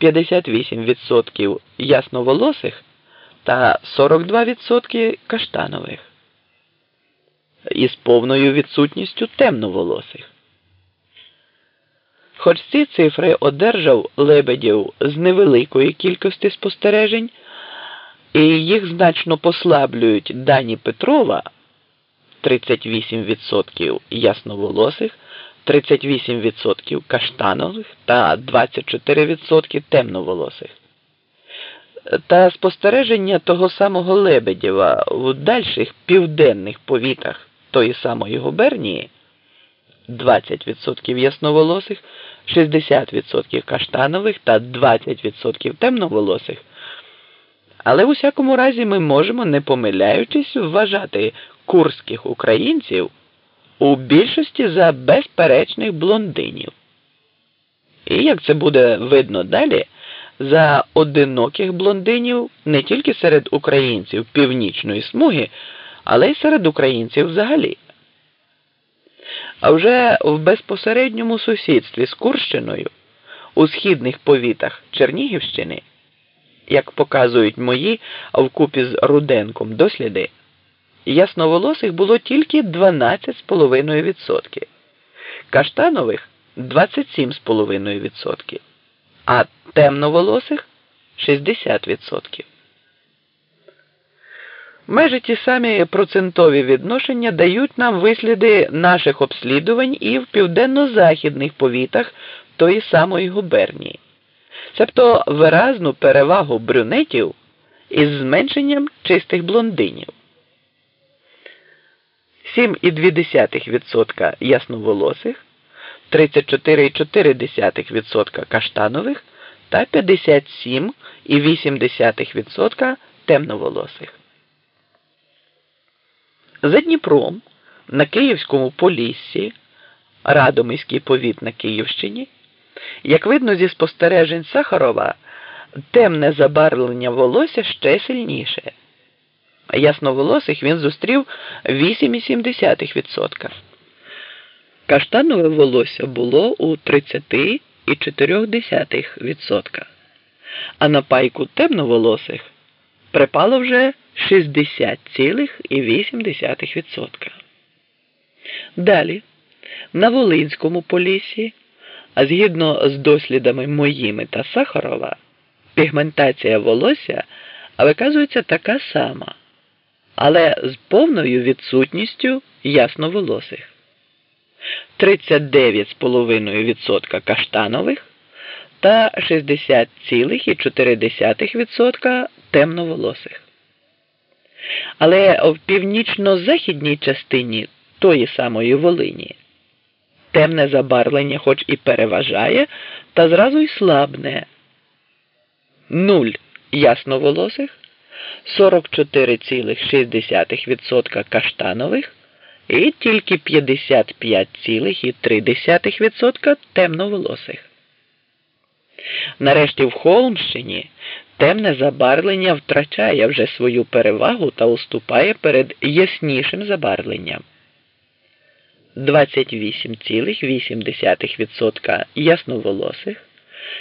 58% ясноволосих та 42% каштанових. Із повною відсутністю темноволосих. Хоч ці цифри одержав Лебедєв з невеликої кількості спостережень, і їх значно послаблюють дані Петрова 38% ясноволосих, 38% каштанових та 24% темноволосих. Та спостереження того самого Лебедєва в дальших південних повітах тої самої губернії 20% ясноволосих, 60% каштанових та 20% темноволосих. Але в усякому разі ми можемо, не помиляючись, вважати курських українців у більшості за безперечних блондинів. І як це буде видно далі, за одиноких блондинів не тільки серед українців північної смуги, але й серед українців взагалі. А вже в безпосередньому сусідстві з Курщиною у східних повітах Чернігівщини, як показують мої, а вкупі з Руденком досліди, ясноволосих було тільки 12,5%, каштанових 27,5%, а темноволосих 60%. Майже ті самі процентові відношення дають нам висліди наших обслідувань і в південно-західних повітах тої самої губернії, себто виразну перевагу брюнетів із зменшенням чистих блондинів. 7,2% ясноволосих, 34,4% каштанових та 57,8% темноволосих. За Дніпром на Київському Поліссі, Радомиський повіт на Київщині, як видно зі спостережень Сахарова, темне забарвлення волосся ще сильніше. Ясноволосих він зустрів 8,7%. Каштанове волосся було у 30,4%, а на пайку темноволосих припало вже 60,8%. Далі, на Волинському полісі, а згідно з дослідами моїми та Сахарова, пігментація волосся виказується така сама, але з повною відсутністю ясноволосих. 39,5% каштанових та 60,4% темноволосих. Але в північно-західній частині тої самої Волині темне забарвлення хоч і переважає, та зразу й слабне. Нуль ясноволосих, 44,6% каштанових і тільки 55,3% темноволосих. Нарешті в Холмщині темне забарвлення втрачає вже свою перевагу та уступає перед яснішим забарвленням. 28,8% ясноволосих,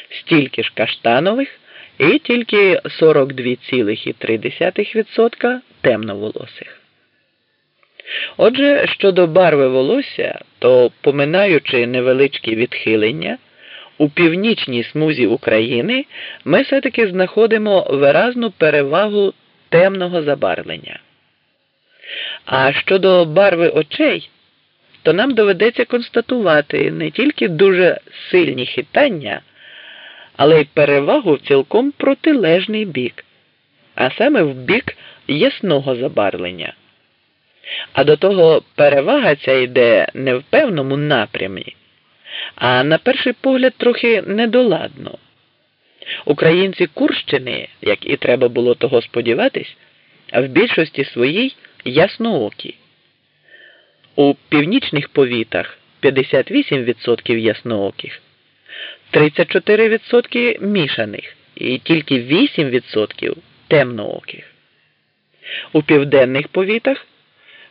стільки ж каштанових і тільки 42,3% темноволосих. Отже, щодо барви волосся, то поминаючи невеличкі відхилення. У північній смузі України ми все-таки знаходимо виразну перевагу темного забарвлення. А щодо барви очей, то нам доведеться констатувати не тільки дуже сильні хитання, але й перевагу цілком протилежний бік, а саме в бік ясного забарвлення. А до того перевага ця йде не в певному напрямі а на перший погляд трохи недоладно. Українці Курщини, як і треба було того сподіватись, в більшості своїй ясноокі. У північних повітах 58% яснооких, 34% мішаних і тільки 8% темнооких. У південних повітах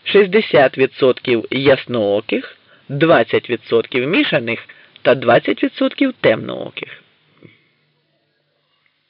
60% яснооких, 20% мішаних та 20% темнооких.